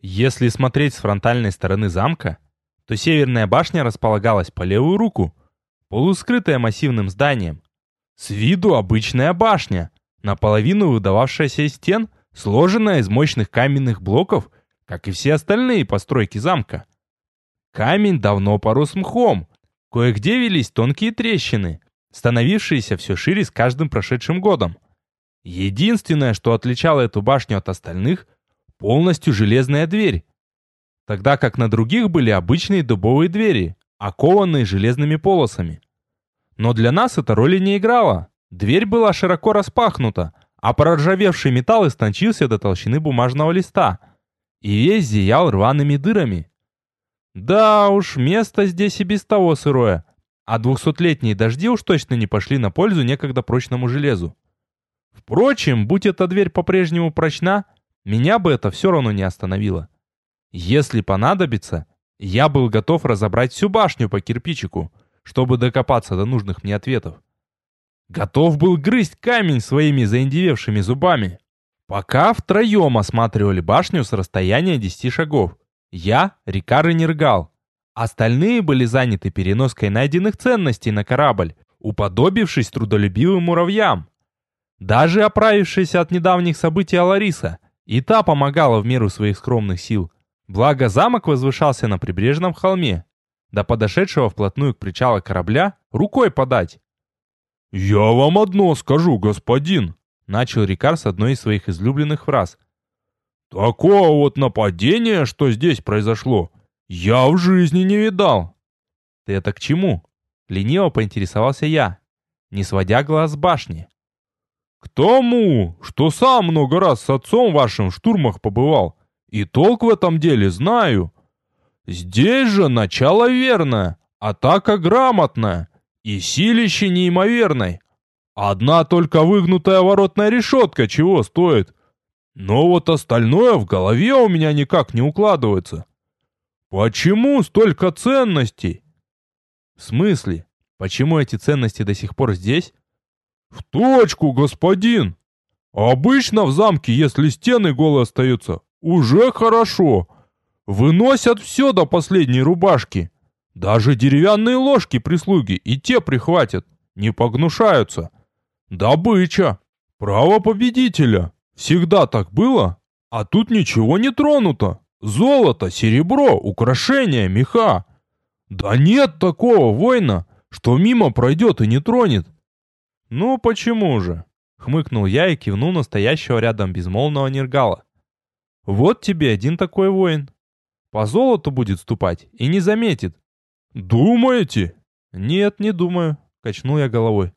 Если смотреть с фронтальной стороны замка, то северная башня располагалась по левую руку, полускрытая массивным зданием. С виду обычная башня, наполовину выдававшаяся из стен, сложенная из мощных каменных блоков, как и все остальные постройки замка. Камень давно порос мхом, кое-где велись тонкие трещины, становившиеся все шире с каждым прошедшим годом. Единственное, что отличало эту башню от остальных, полностью железная дверь, тогда как на других были обычные дубовые двери, окованные железными полосами. Но для нас это роли не играло. Дверь была широко распахнута, а проржавевший металл истончился до толщины бумажного листа и весь зиял рваными дырами. Да уж, место здесь и без того сырое, а двухсотлетние дожди уж точно не пошли на пользу некогда прочному железу. Впрочем, будь эта дверь по-прежнему прочна, меня бы это все равно не остановило. Если понадобится, я был готов разобрать всю башню по кирпичику, чтобы докопаться до нужных мне ответов. Готов был грызть камень своими заиндевевшими зубами. Пока втроем осматривали башню с расстояния десяти шагов. Я, Рикар и Нергал. Остальные были заняты переноской найденных ценностей на корабль, уподобившись трудолюбивым муравьям. Даже оправившаяся от недавних событий Алариса, и та помогала в меру своих скромных сил. Благо замок возвышался на прибрежном холме, до подошедшего вплотную к причалу корабля рукой подать. «Я вам одно скажу, господин», — начал Рикар с одной из своих излюбленных фраз. «Такого вот нападения, что здесь произошло, я в жизни не видал». «Ты это к чему?» — лениво поинтересовался я, не сводя глаз с башни. «К тому, что сам много раз с отцом вашим в штурмах побывал, и толк в этом деле знаю. Здесь же начало верное, атака грамотная и силище неимоверной. Одна только выгнутая воротная решетка чего стоит. Но вот остальное в голове у меня никак не укладывается. Почему столько ценностей? В смысле? Почему эти ценности до сих пор здесь? В точку, господин. Обычно в замке, если стены голые остаются, уже хорошо. Выносят все до последней рубашки. Даже деревянные ложки прислуги и те прихватят, не погнушаются. Добыча. Право победителя. Всегда так было, а тут ничего не тронуто. Золото, серебро, украшения, меха. Да нет такого воина, что мимо пройдет и не тронет. Ну почему же? Хмыкнул я и кивнул настоящего рядом безмолвного Нергала. Вот тебе один такой воин. По золоту будет ступать и не заметит. Думаете? Нет, не думаю, качнул я головой.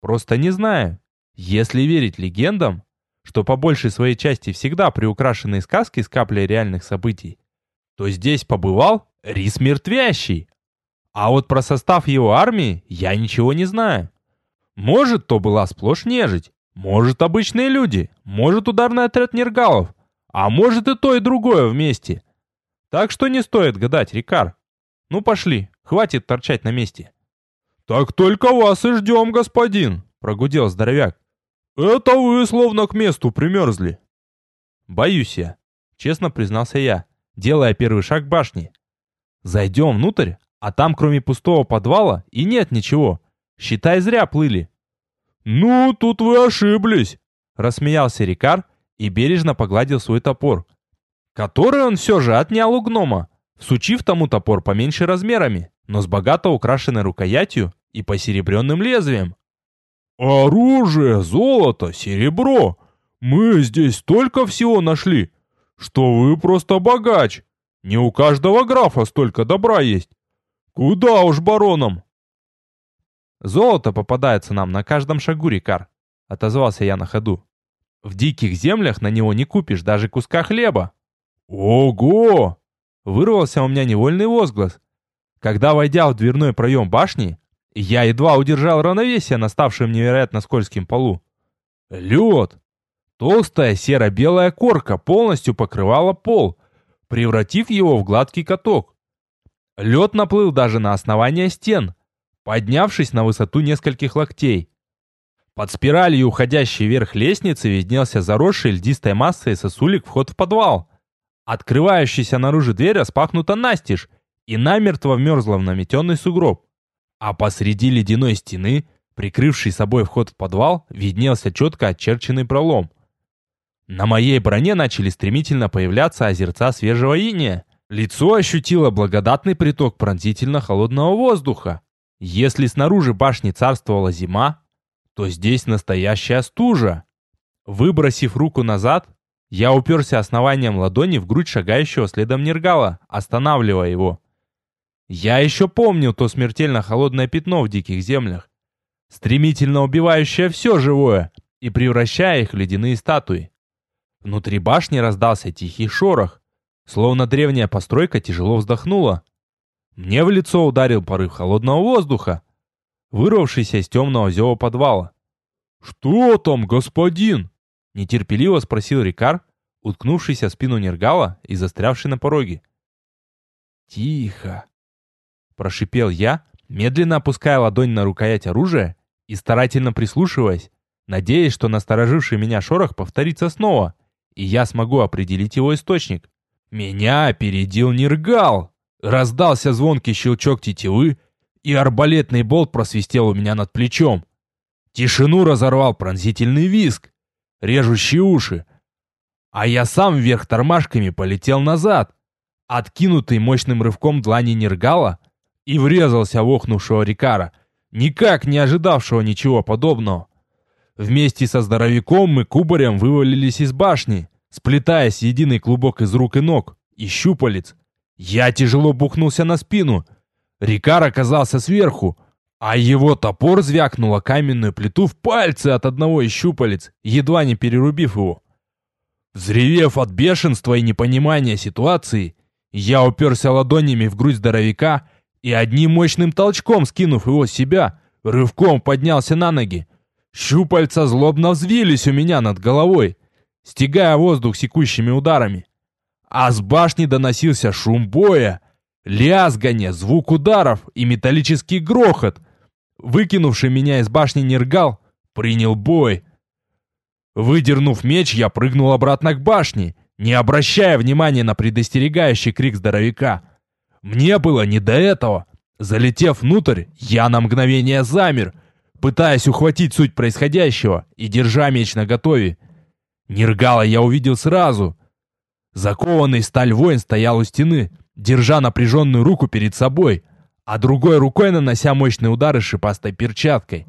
Просто не знаю. Если верить легендам, что по большей своей части всегда приукрашенные сказки с каплей реальных событий, то здесь побывал Рис Мертвящий. А вот про состав его армии я ничего не знаю. Может, то была сплошь нежить, может, обычные люди, может, ударный отряд нергалов, а может и то, и другое вместе. Так что не стоит гадать, Рикар. Ну пошли, хватит торчать на месте. Так только вас и ждем, господин, прогудел здоровяк. Это вы словно к месту примерзли. Боюсь я, честно признался я, делая первый шаг к башне. Зайдем внутрь, а там кроме пустого подвала и нет ничего. Считай, зря плыли. Ну, тут вы ошиблись, рассмеялся Рикар и бережно погладил свой топор, который он все же отнял у гнома, всучив тому топор поменьше размерами, но с богато украшенной рукоятью и посеребренным лезвием. «Оружие, золото, серебро! Мы здесь столько всего нашли, что вы просто богач! Не у каждого графа столько добра есть! Куда уж баронам!» «Золото попадается нам на каждом шагу, Рикар», — отозвался я на ходу. В диких землях на него не купишь даже куска хлеба. Ого! Вырвался у меня невольный возглас. Когда, войдя в дверной проем башни, я едва удержал равновесие на ставшем невероятно скользким полу. Лед! Толстая серо-белая корка полностью покрывала пол, превратив его в гладкий каток. Лед наплыл даже на основание стен, поднявшись на высоту нескольких локтей. Под спиралью уходящей вверх лестницы виднелся заросший льдистой массой сосулек вход в подвал. Открывающаяся наружу дверь распахнута настежь и намертво вмерзла в наметенный сугроб. А посреди ледяной стены, прикрывший собой вход в подвал, виднелся четко очерченный пролом. На моей броне начали стремительно появляться озерца свежего иния. Лицо ощутило благодатный приток пронзительно холодного воздуха. Если снаружи башни царствовала зима, то здесь настоящая стужа. Выбросив руку назад, я уперся основанием ладони в грудь шагающего следом Нергала, останавливая его. Я еще помнил то смертельно холодное пятно в диких землях, стремительно убивающее все живое и превращая их в ледяные статуи. Внутри башни раздался тихий шорох, словно древняя постройка тяжело вздохнула. Мне в лицо ударил порыв холодного воздуха, вырвавшийся из темного зева подвала. «Что там, господин?» — нетерпеливо спросил Рикар, уткнувшийся в спину Нергала и застрявший на пороге. «Тихо!» — прошипел я, медленно опуская ладонь на рукоять оружия и старательно прислушиваясь, надеясь, что настороживший меня шорох повторится снова, и я смогу определить его источник. Меня опередил Нергал! Раздался звонкий щелчок тетивы, и арбалетный болт просвистел у меня над плечом. Тишину разорвал пронзительный визг, режущий уши. А я сам вверх тормашками полетел назад, откинутый мощным рывком длани Нергала, и врезался в охнувшего Рикара, никак не ожидавшего ничего подобного. Вместе со здоровяком мы кубарем вывалились из башни, сплетаясь единый клубок из рук и ног, и щупалец. Я тяжело бухнулся на спину. Рикар оказался сверху, а его топор звякнуло каменную плиту в пальцы от одного из щупалец, едва не перерубив его. Взревев от бешенства и непонимания ситуации, я уперся ладонями в грудь здоровяка и одним мощным толчком, скинув его с себя, рывком поднялся на ноги. Щупальца злобно взвились у меня над головой, стягая воздух секущими ударами. А с башни доносился шум боя, лязганье, звук ударов и металлический грохот. Выкинувший меня из башни Нергал принял бой. Выдернув меч, я прыгнул обратно к башне, не обращая внимания на предостерегающий крик здоровяка. Мне было не до этого. Залетев внутрь, я на мгновение замер, пытаясь ухватить суть происходящего и держа меч наготове. Нергала я увидел сразу — Закованный сталь воин стоял у стены, держа напряженную руку перед собой, а другой рукой нанося мощные удары шипастой перчаткой.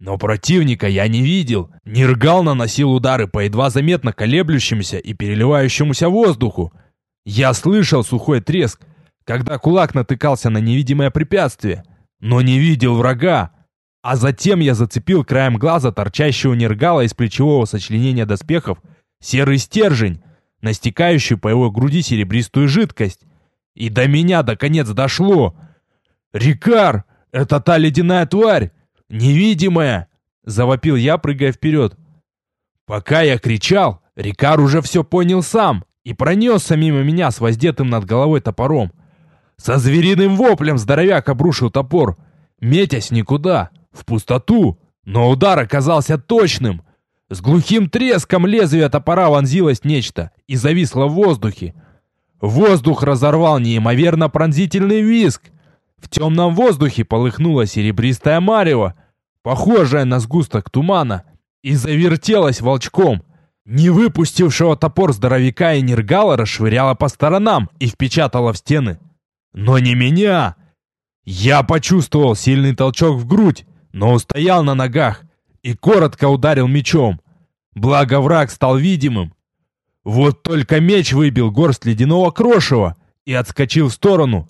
Но противника я не видел. Ниргал наносил удары по едва заметно колеблющемуся и переливающемуся воздуху. Я слышал сухой треск, когда кулак натыкался на невидимое препятствие, но не видел врага. А затем я зацепил краем глаза торчащего Нергала из плечевого сочленения доспехов серый стержень, на стекающую по его груди серебристую жидкость. И до меня наконец дошло. «Рикар! Это та ледяная тварь! Невидимая!» Завопил я, прыгая вперед. Пока я кричал, Рикар уже все понял сам и пронесся мимо меня с воздетым над головой топором. Со звериным воплем здоровяк обрушил топор, метясь никуда, в пустоту, но удар оказался точным — с глухим треском лезвие топора вонзилось нечто и зависло в воздухе. Воздух разорвал неимоверно пронзительный виск. В темном воздухе полыхнула серебристая марево, похожая на сгусток тумана, и завертелась волчком. Не выпустившего топор здоровяка и нергала расшвыряла по сторонам и впечатала в стены. Но не меня! Я почувствовал сильный толчок в грудь, но устоял на ногах и коротко ударил мечом. Благо враг стал видимым. Вот только меч выбил горсть ледяного крошева и отскочил в сторону.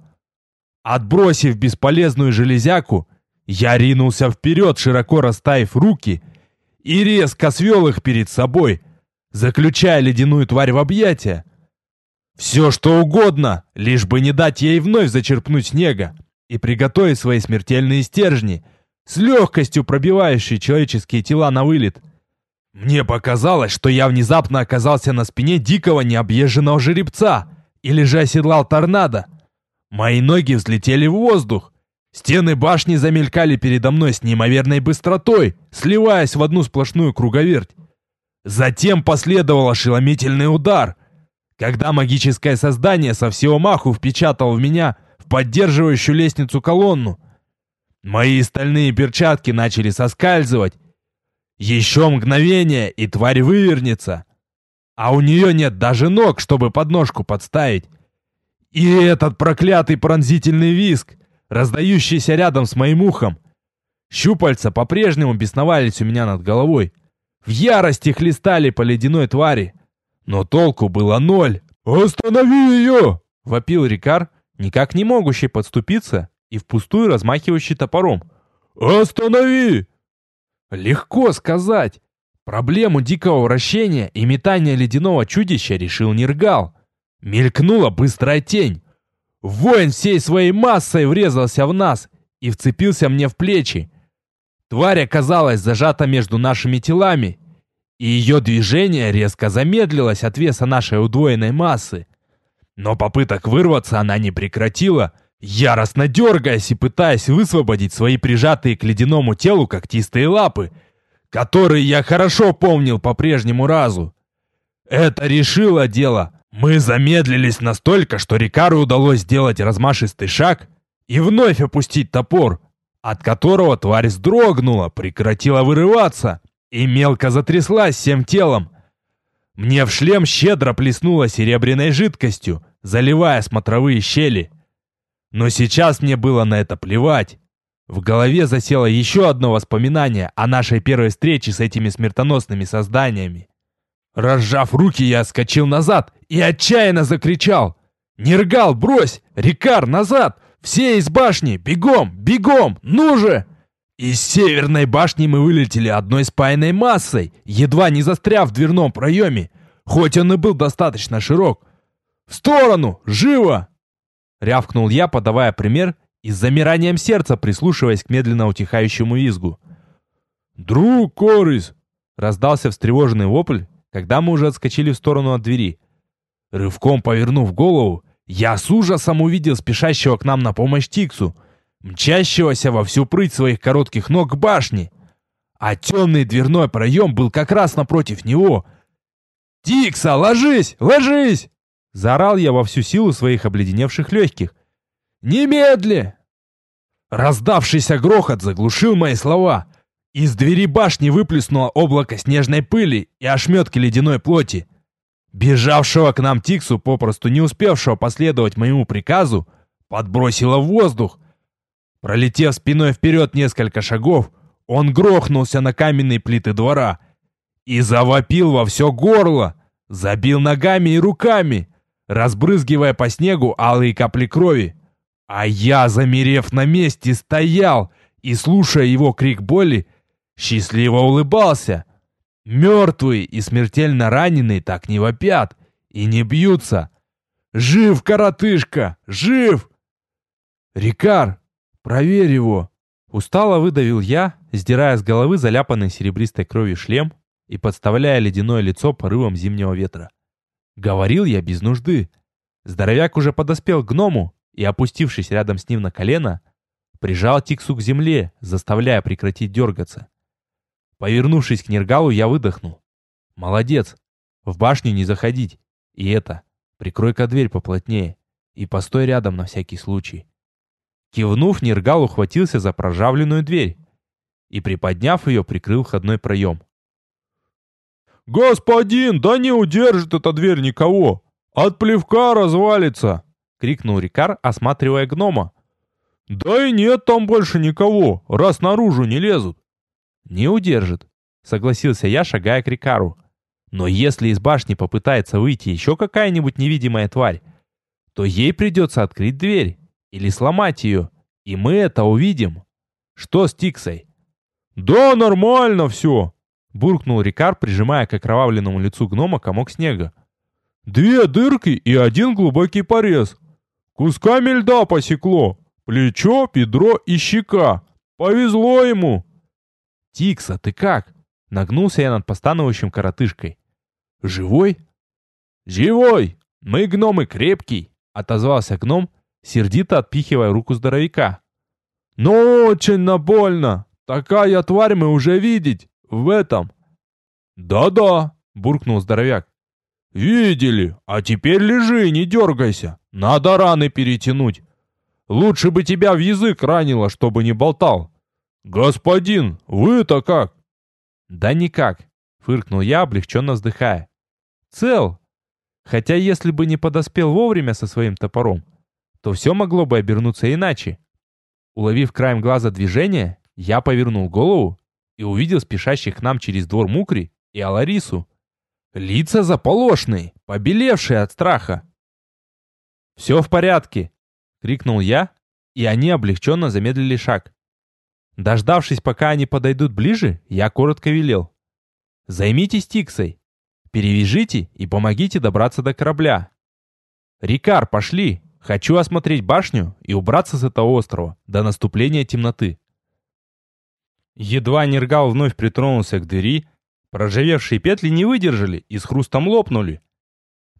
Отбросив бесполезную железяку, я ринулся вперед, широко расставив руки, и резко свел их перед собой, заключая ледяную тварь в объятия. Все что угодно, лишь бы не дать ей вновь зачерпнуть снега и приготовить свои смертельные стержни — с легкостью пробивающий человеческие тела на вылет. Мне показалось, что я внезапно оказался на спине дикого необъезженного жеребца или же оседлал торнадо. Мои ноги взлетели в воздух. Стены башни замелькали передо мной с неимоверной быстротой, сливаясь в одну сплошную круговерть. Затем последовал ошеломительный удар. когда магическое создание со всего маху впечатал в меня в поддерживающую лестницу колонну. Мои стальные перчатки начали соскальзывать. Еще мгновение, и тварь вывернется. А у нее нет даже ног, чтобы подножку подставить. И этот проклятый пронзительный виск, раздающийся рядом с моим ухом. Щупальца по-прежнему бесновались у меня над головой. В ярости хлестали по ледяной твари. Но толку было ноль. «Останови ее!» — вопил Рикар, никак не могущий подступиться и впустую размахивающий топором. «Останови!» Легко сказать. Проблему дикого вращения и метания ледяного чудища решил Нергал. Мелькнула быстрая тень. Воин всей своей массой врезался в нас и вцепился мне в плечи. Тварь оказалась зажата между нашими телами, и ее движение резко замедлилось от веса нашей удвоенной массы. Но попыток вырваться она не прекратила, яростно дергаясь и пытаясь высвободить свои прижатые к ледяному телу когтистые лапы, которые я хорошо помнил по прежнему разу. Это решило дело. Мы замедлились настолько, что Рикару удалось сделать размашистый шаг и вновь опустить топор, от которого тварь вздрогнула, прекратила вырываться и мелко затряслась всем телом. Мне в шлем щедро плеснуло серебряной жидкостью, заливая смотровые щели. Но сейчас мне было на это плевать. В голове засело еще одно воспоминание о нашей первой встрече с этими смертоносными созданиями. Разжав руки, я скочил назад и отчаянно закричал. «Нергал, брось! Рикар, назад! Все из башни! Бегом! Бегом! Ну же!» Из северной башни мы вылетели одной спаянной массой, едва не застряв в дверном проеме, хоть он и был достаточно широк. «В сторону! Живо!» Рявкнул я, подавая пример и с замиранием сердца прислушиваясь к медленно утихающему визгу. «Друг Корис!» Раздался встревоженный вопль, когда мы уже отскочили в сторону от двери. Рывком повернув голову, я с ужасом увидел спешащего к нам на помощь Тиксу — мчащегося во всю прыть своих коротких ног к башне. А темный дверной проем был как раз напротив него. «Тикса, ложись! Ложись!» Заорал я во всю силу своих обледеневших легких. «Немедли!» Раздавшийся грохот заглушил мои слова. Из двери башни выплеснуло облако снежной пыли и ошметки ледяной плоти. Бежавшего к нам Тиксу, попросту не успевшего последовать моему приказу, подбросило в воздух, Пролетев спиной вперед несколько шагов, он грохнулся на каменные плиты двора и завопил во все горло, забил ногами и руками, разбрызгивая по снегу алые капли крови. А я, замерев на месте, стоял и, слушая его крик боли, счастливо улыбался. Мертвые и смертельно раненые так не вопят и не бьются. Жив, коротышка, жив! Рикар, «Проверь его!» Устало выдавил я, сдирая с головы заляпанный серебристой кровью шлем и подставляя ледяное лицо порывом зимнего ветра. Говорил я без нужды. Здоровяк уже подоспел к гному и, опустившись рядом с ним на колено, прижал Тиксу к земле, заставляя прекратить дергаться. Повернувшись к Нергалу, я выдохнул. «Молодец! В башню не заходить! И это, прикрой-ка дверь поплотнее и постой рядом на всякий случай!» Кивнув, Нергал ухватился за прожавленную дверь и, приподняв ее, прикрыл входной проем. «Господин, да не удержит эта дверь никого! От плевка развалится!» — крикнул Рикар, осматривая гнома. «Да и нет там больше никого, раз наружу не лезут!» «Не удержит», — согласился я, шагая к Рикару. «Но если из башни попытается выйти еще какая-нибудь невидимая тварь, то ей придется открыть дверь или сломать ее, и мы это увидим. Что с Тиксой? Да, нормально все, буркнул Рикар, прижимая к окровавленному лицу гнома комок снега. Две дырки и один глубокий порез. Кусками льда посекло. Плечо, бедро и щека. Повезло ему. Тикса, ты как? Нагнулся я над постановающим коротышкой. Живой? Живой! Мы гномы крепкий, отозвался гном, сердито отпихивая руку здоровяка. «Ну, очень набольно! Такая тварь мы уже видеть! В этом!» «Да-да!» — буркнул здоровяк. Видели, а теперь лежи, не дергайся. Надо раны перетянуть. Лучше бы тебя в язык ранило, чтобы не болтал. Господин, вы-то как? Да никак, фыркнул я, облегченно вздыхая. Цел. Хотя если бы не подоспел вовремя со своим топором, то все могло бы обернуться иначе. Уловив краем глаза движение, я повернул голову и увидел спешащих к нам через двор Мукри и Аларису. Лица заполошные, побелевшие от страха. «Все в порядке!» — крикнул я, и они облегченно замедлили шаг. Дождавшись, пока они подойдут ближе, я коротко велел. «Займитесь Тиксой, перевяжите и помогите добраться до корабля. Рикар, пошли! Хочу осмотреть башню и убраться с этого острова до наступления темноты». Едва Нергал вновь притронулся к двери, проржавевшие петли не выдержали и с хрустом лопнули.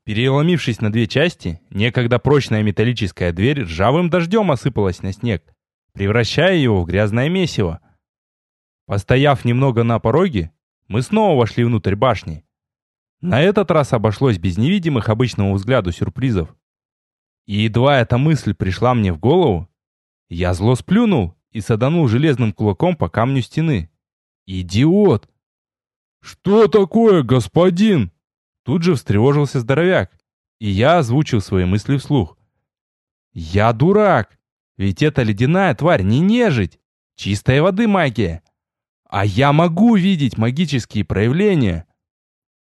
Переломившись на две части, некогда прочная металлическая дверь ржавым дождем осыпалась на снег, превращая его в грязное месиво. Постояв немного на пороге, мы снова вошли внутрь башни. На этот раз обошлось без невидимых обычному взгляду сюрпризов. И едва эта мысль пришла мне в голову, я зло сплюнул и саданул железным кулаком по камню стены. «Идиот!» «Что такое, господин?» Тут же встревожился здоровяк, и я озвучил свои мысли вслух. «Я дурак! Ведь эта ледяная тварь не нежить! Чистой воды магия! А я могу видеть магические проявления!»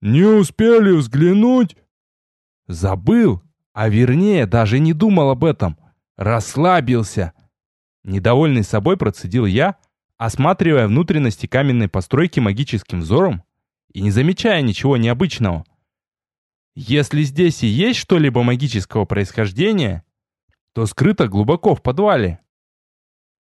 «Не успели взглянуть?» «Забыл, а вернее даже не думал об этом. Расслабился!» Недовольный собой процедил я, осматривая внутренности каменной постройки магическим взором и не замечая ничего необычного. Если здесь и есть что-либо магического происхождения, то скрыто глубоко в подвале.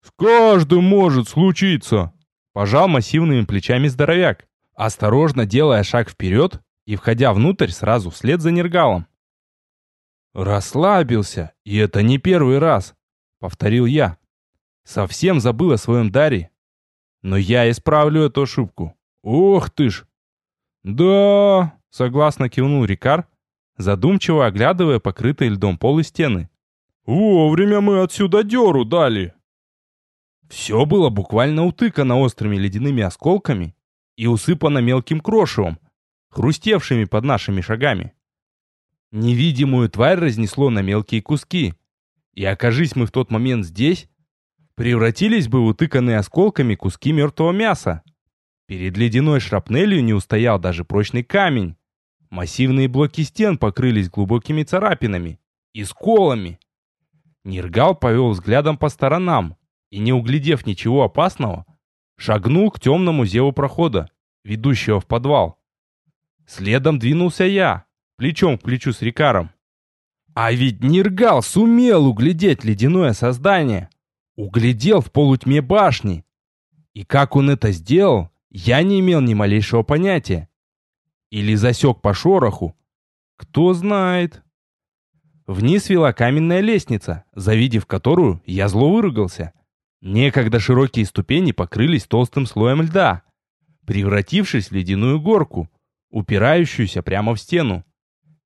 «С каждым может случиться!» Пожал массивными плечами здоровяк, осторожно делая шаг вперед и входя внутрь сразу вслед за нергалом. «Расслабился, и это не первый раз», — повторил я. Совсем забыл о своем даре. Но я исправлю эту ошибку. Ох ты ж! Да, согласно кивнул Рикар, задумчиво оглядывая покрытые льдом пол и стены. Вовремя мы отсюда дёру дали. Все было буквально утыкано острыми ледяными осколками и усыпано мелким крошевом, хрустевшими под нашими шагами. Невидимую тварь разнесло на мелкие куски. И окажись мы в тот момент здесь, превратились бы в утыканные осколками куски мертвого мяса. Перед ледяной шрапнелью не устоял даже прочный камень. Массивные блоки стен покрылись глубокими царапинами и сколами. Нергал повел взглядом по сторонам и, не углядев ничего опасного, шагнул к темному зеву прохода, ведущего в подвал. Следом двинулся я, плечом к плечу с Рикаром. А ведь Нергал сумел углядеть ледяное создание углядел в полутьме башни. И как он это сделал, я не имел ни малейшего понятия. Или засек по шороху. Кто знает. Вниз вела каменная лестница, завидев которую, я зло выругался. Некогда широкие ступени покрылись толстым слоем льда, превратившись в ледяную горку, упирающуюся прямо в стену.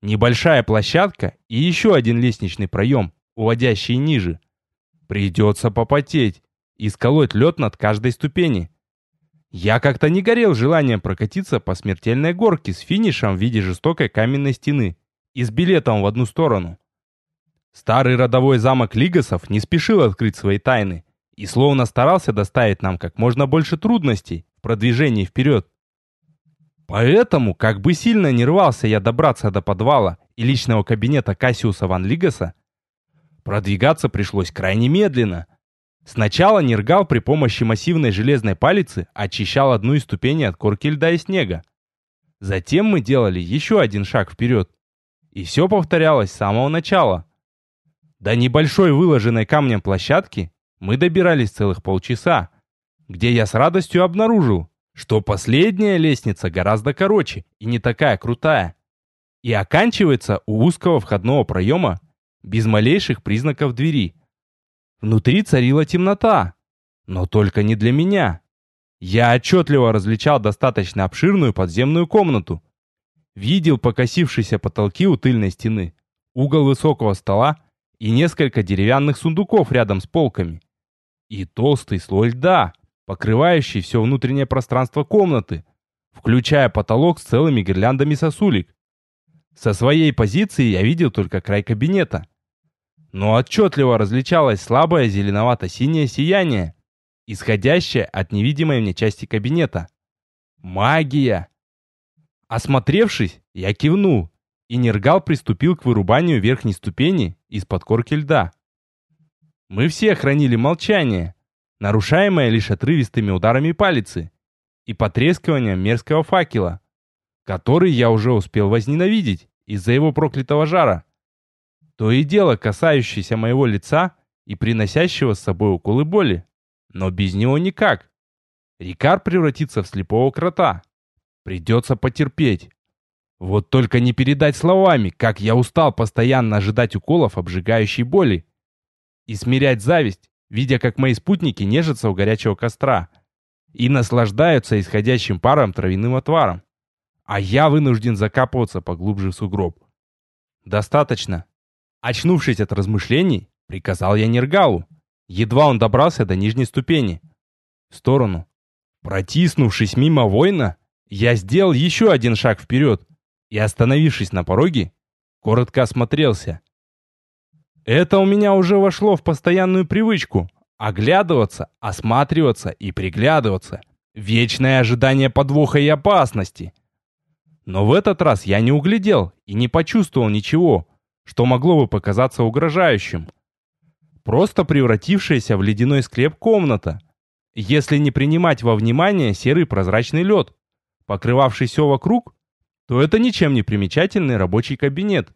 Небольшая площадка и еще один лестничный проем, уводящий ниже. Придется попотеть и сколоть лед над каждой ступени. Я как-то не горел желанием прокатиться по смертельной горке с финишем в виде жестокой каменной стены и с билетом в одну сторону. Старый родовой замок Лигасов не спешил открыть свои тайны и словно старался доставить нам как можно больше трудностей в продвижении вперед. Поэтому, как бы сильно не рвался я добраться до подвала и личного кабинета Кассиуса Ван Лигаса, Продвигаться пришлось крайне медленно. Сначала Нергал при помощи массивной железной палицы очищал одну из ступеней от корки льда и снега. Затем мы делали еще один шаг вперед. И все повторялось с самого начала. До небольшой выложенной камнем площадки мы добирались целых полчаса, где я с радостью обнаружил, что последняя лестница гораздо короче и не такая крутая. И оканчивается у узкого входного проема без малейших признаков двери. Внутри царила темнота, но только не для меня. Я отчетливо различал достаточно обширную подземную комнату. Видел покосившиеся потолки у тыльной стены, угол высокого стола и несколько деревянных сундуков рядом с полками. И толстый слой льда, покрывающий все внутреннее пространство комнаты, включая потолок с целыми гирляндами сосулек. Со своей позиции я видел только край кабинета. Но отчетливо различалось слабое зеленовато-синее сияние, исходящее от невидимой мне части кабинета. Магия! Осмотревшись, я кивнул, и Нергал приступил к вырубанию верхней ступени из-под корки льда. Мы все хранили молчание, нарушаемое лишь отрывистыми ударами палицы и потрескиванием мерзкого факела, который я уже успел возненавидеть из-за его проклятого жара. То и дело касающееся моего лица и приносящего с собой уколы боли. Но без него никак. Рикар превратится в слепого крота. Придется потерпеть. Вот только не передать словами, как я устал постоянно ожидать уколов обжигающей боли. И смирять зависть, видя, как мои спутники нежатся у горячего костра и наслаждаются исходящим паром травяным отваром. А я вынужден закапываться поглубже в сугроб. Достаточно. Очнувшись от размышлений, приказал я Нергалу. Едва он добрался до нижней ступени. В сторону. Протиснувшись мимо воина, я сделал еще один шаг вперед и, остановившись на пороге, коротко осмотрелся. Это у меня уже вошло в постоянную привычку – оглядываться, осматриваться и приглядываться. Вечное ожидание подвоха и опасности. Но в этот раз я не углядел и не почувствовал ничего, что могло бы показаться угрожающим. Просто превратившаяся в ледяной склеп комната, если не принимать во внимание серый прозрачный лед, покрывавший все вокруг, то это ничем не примечательный рабочий кабинет.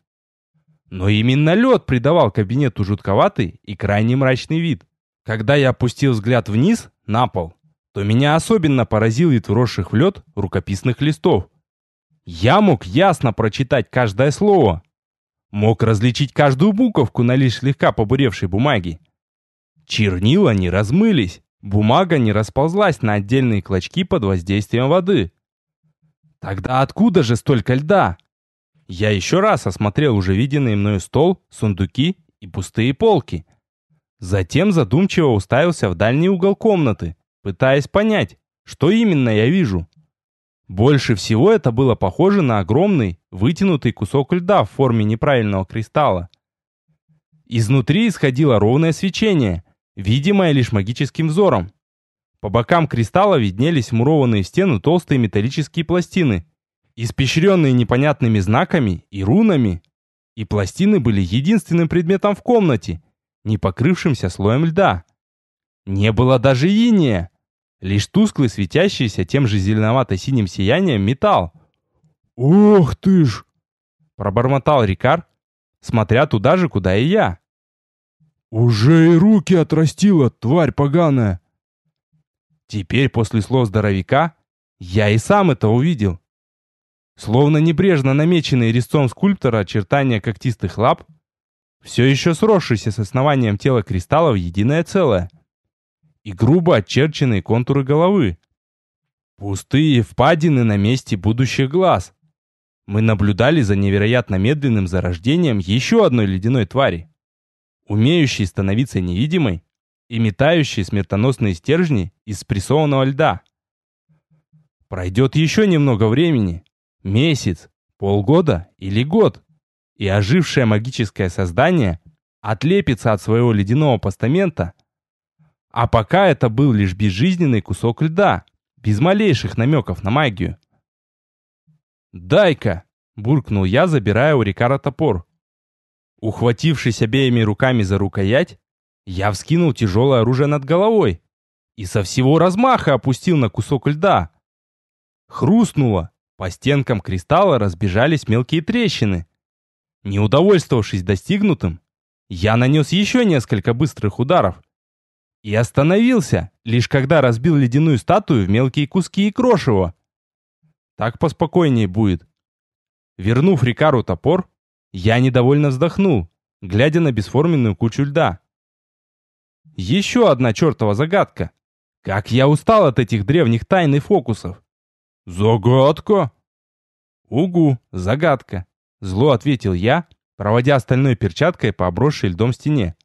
Но именно лед придавал кабинету жутковатый и крайне мрачный вид. Когда я опустил взгляд вниз, на пол, то меня особенно поразил вид вросших в лед рукописных листов. Я мог ясно прочитать каждое слово. Мог различить каждую буковку на лишь слегка побуревшей бумаге. Чернила не размылись, бумага не расползлась на отдельные клочки под воздействием воды. Тогда откуда же столько льда? Я еще раз осмотрел уже виденный мною стол, сундуки и пустые полки. Затем задумчиво уставился в дальний угол комнаты, пытаясь понять, что именно я вижу. Больше всего это было похоже на огромный, вытянутый кусок льда в форме неправильного кристалла. Изнутри исходило ровное свечение, видимое лишь магическим взором. По бокам кристалла виднелись мурованные в стену толстые металлические пластины, испещренные непонятными знаками и рунами. И пластины были единственным предметом в комнате, не покрывшимся слоем льда. Не было даже иния, лишь тусклый светящийся тем же зеленовато-синим сиянием металл. «Ох ты ж!» — пробормотал Рикар, смотря туда же, куда и я. «Уже и руки отрастила, тварь поганая!» Теперь после слов здоровяка я и сам это увидел. Словно небрежно намеченные резцом скульптора очертания когтистых лап, все еще сросшиеся с основанием тела кристалла в единое целое, и грубо очерченные контуры головы. Пустые впадины на месте будущих глаз. Мы наблюдали за невероятно медленным зарождением еще одной ледяной твари, умеющей становиться невидимой и метающие смертоносные стержни из спрессованного льда. Пройдет еще немного времени, месяц, полгода или год, и ожившее магическое создание отлепится от своего ледяного постамента, а пока это был лишь безжизненный кусок льда, без малейших намеков на магию. «Дай-ка!» — буркнул я, забирая у Рикара топор. Ухватившись обеими руками за рукоять, я вскинул тяжелое оружие над головой и со всего размаха опустил на кусок льда. Хрустнуло, по стенкам кристалла разбежались мелкие трещины. Не удовольствовавшись достигнутым, я нанес еще несколько быстрых ударов и остановился, лишь когда разбил ледяную статую в мелкие куски и крошево. Так поспокойнее будет. Вернув Рикару топор, я недовольно вздохнул, глядя на бесформенную кучу льда. Еще одна чертова загадка. Как я устал от этих древних тайн и фокусов. Загадка? Угу, загадка. Зло ответил я, проводя остальной перчаткой по обросшей льдом стене.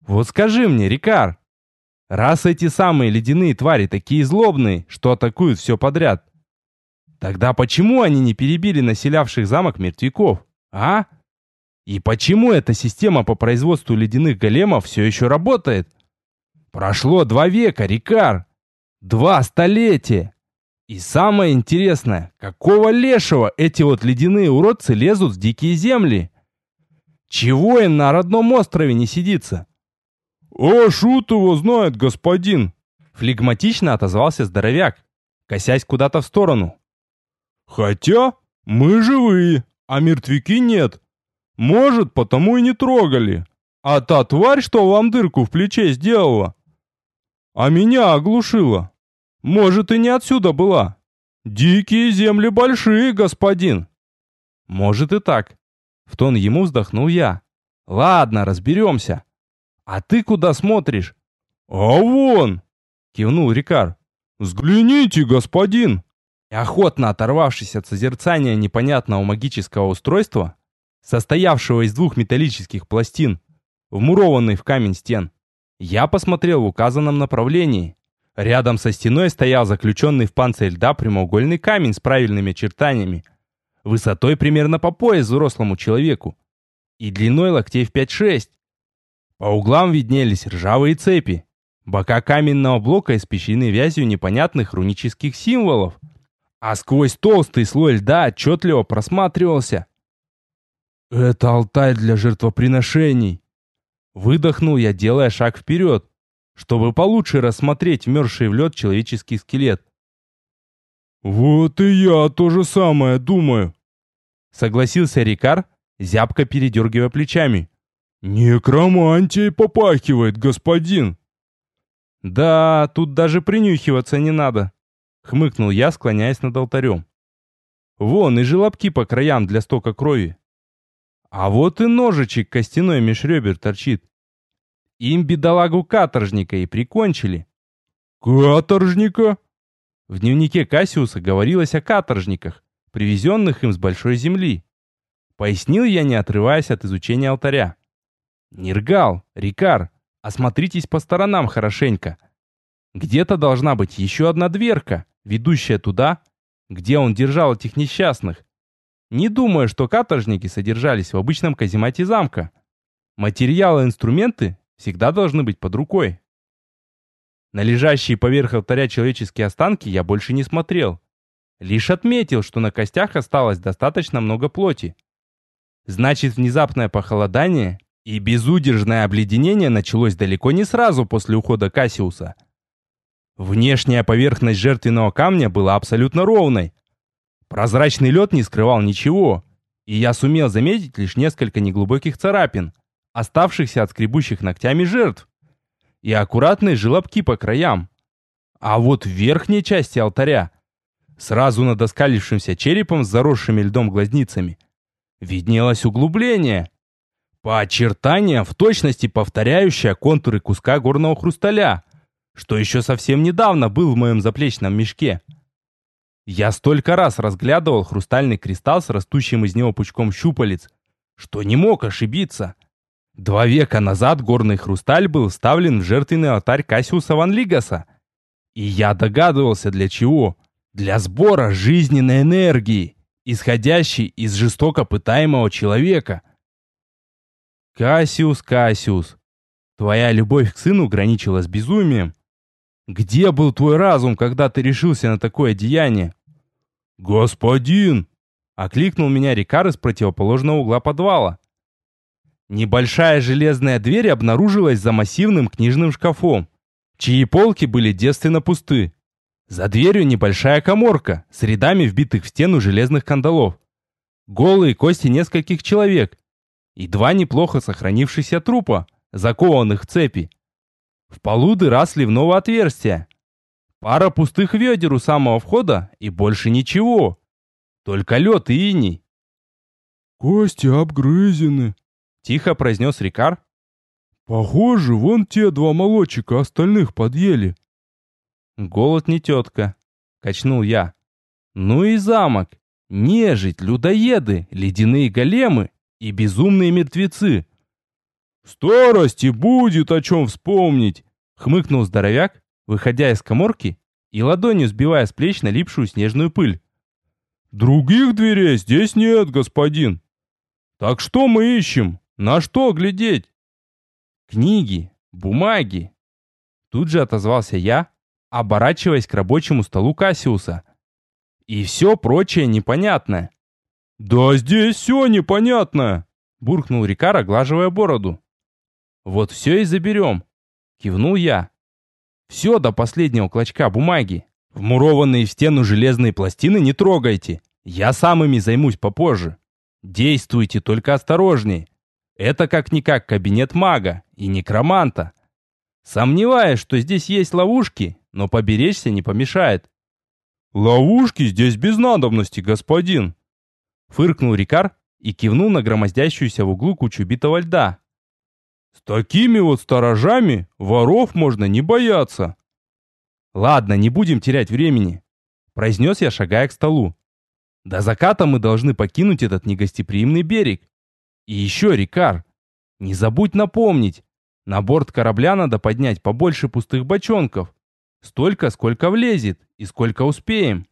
Вот скажи мне, Рикар, раз эти самые ледяные твари такие злобные, что атакуют все подряд, тогда почему они не перебили населявших замок мертвяков, а? И почему эта система по производству ледяных големов все еще работает? Прошло два века, Рикар. Два столетия. И самое интересное, какого лешего эти вот ледяные уродцы лезут в дикие земли? Чего им на родном острове не сидится? «А шут его знает, господин!» Флегматично отозвался здоровяк, косясь куда-то в сторону. «Хотя мы живые, а мертвяки нет. Может, потому и не трогали. А та тварь, что вам дырку в плече сделала, а меня оглушила. Может, и не отсюда была. Дикие земли большие, господин. Может и так. В тон ему вздохнул я. Ладно, разберемся. А ты куда смотришь? А вон! Кивнул Рикар. Взгляните, господин. И охотно оторвавшись от созерцания непонятного магического устройства, состоявшего из двух металлических пластин, вмурованных в камень стен, я посмотрел в указанном направлении. Рядом со стеной стоял заключенный в панцирь льда прямоугольный камень с правильными чертаниями, высотой примерно по пояс взрослому человеку и длиной локтей в 5-6. По углам виднелись ржавые цепи, бока каменного блока испещрены вязью непонятных рунических символов, а сквозь толстый слой льда отчетливо просматривался. «Это алтарь для жертвоприношений», Выдохнул я, делая шаг вперед, чтобы получше рассмотреть вмерзший в лед человеческий скелет. «Вот и я то же самое думаю», — согласился Рикар, зябко передергивая плечами. «Некромантией попахивает, господин!» «Да, тут даже принюхиваться не надо», — хмыкнул я, склоняясь над алтарем. «Вон и желобки по краям для стока крови. А вот и ножичек костяной меж ребер торчит. Им бедолагу каторжника и прикончили. Каторжника? В дневнике Кассиуса говорилось о каторжниках, привезенных им с большой земли. Пояснил я, не отрываясь от изучения алтаря. Нергал, Рикар, осмотритесь по сторонам хорошенько. Где-то должна быть еще одна дверка, ведущая туда, где он держал этих несчастных. Не думаю, что каторжники содержались в обычном каземате замка. Материалы и инструменты всегда должны быть под рукой. На лежащие поверх алтаря человеческие останки я больше не смотрел. Лишь отметил, что на костях осталось достаточно много плоти. Значит, внезапное похолодание и безудержное обледенение началось далеко не сразу после ухода Кассиуса. Внешняя поверхность жертвенного камня была абсолютно ровной, Прозрачный лед не скрывал ничего, и я сумел заметить лишь несколько неглубоких царапин, оставшихся от скребущих ногтями жертв, и аккуратные желобки по краям. А вот в верхней части алтаря, сразу над оскалившимся черепом с заросшими льдом глазницами, виднелось углубление, по очертаниям в точности повторяющее контуры куска горного хрусталя, что еще совсем недавно был в моем заплечном мешке. Я столько раз разглядывал хрустальный кристалл с растущим из него пучком щупалец, что не мог ошибиться. Два века назад горный хрусталь был вставлен в жертвенный алтарь Кассиуса Ван Лигаса. И я догадывался для чего. Для сбора жизненной энергии, исходящей из жестоко пытаемого человека. Кассиус, Кассиус, твоя любовь к сыну граничила с безумием. Где был твой разум, когда ты решился на такое деяние? «Господин!» — окликнул меня Рикар из противоположного угла подвала. Небольшая железная дверь обнаружилась за массивным книжным шкафом, чьи полки были девственно пусты. За дверью небольшая коморка с рядами вбитых в стену железных кандалов. Голые кости нескольких человек и два неплохо сохранившихся трупа, закованных в цепи. В полу дыра сливного отверстия, Пара пустых ведер у самого входа и больше ничего. Только лед и иней. «Кости обгрызены», — тихо произнес Рикар. «Похоже, вон те два молодчика остальных подъели». «Голод не тетка», — качнул я. «Ну и замок. Нежить, людоеды, ледяные големы и безумные мертвецы. «В старости будет о чем вспомнить!» — хмыкнул здоровяк, выходя из коморки и ладонью сбивая с плеч налипшую снежную пыль. «Других дверей здесь нет, господин. Так что мы ищем? На что глядеть?» «Книги, бумаги». Тут же отозвался я, оборачиваясь к рабочему столу Кассиуса. «И все прочее непонятное». «Да здесь все непонятно!» — буркнул Рикар, оглаживая бороду. «Вот все и заберем», — кивнул я. «Все до последнего клочка бумаги. Вмурованные в стену железные пластины не трогайте. Я сам ими займусь попозже. Действуйте только осторожнее. Это как-никак кабинет мага и некроманта. Сомневаюсь, что здесь есть ловушки, но поберечься не помешает. «Ловушки здесь без надобности, господин!» Фыркнул Рикар и кивнул на громоздящуюся в углу кучу битого льда. «С такими вот сторожами воров можно не бояться!» «Ладно, не будем терять времени», — произнес я, шагая к столу. «До заката мы должны покинуть этот негостеприимный берег. И еще, Рикар, не забудь напомнить, на борт корабля надо поднять побольше пустых бочонков. Столько, сколько влезет и сколько успеем.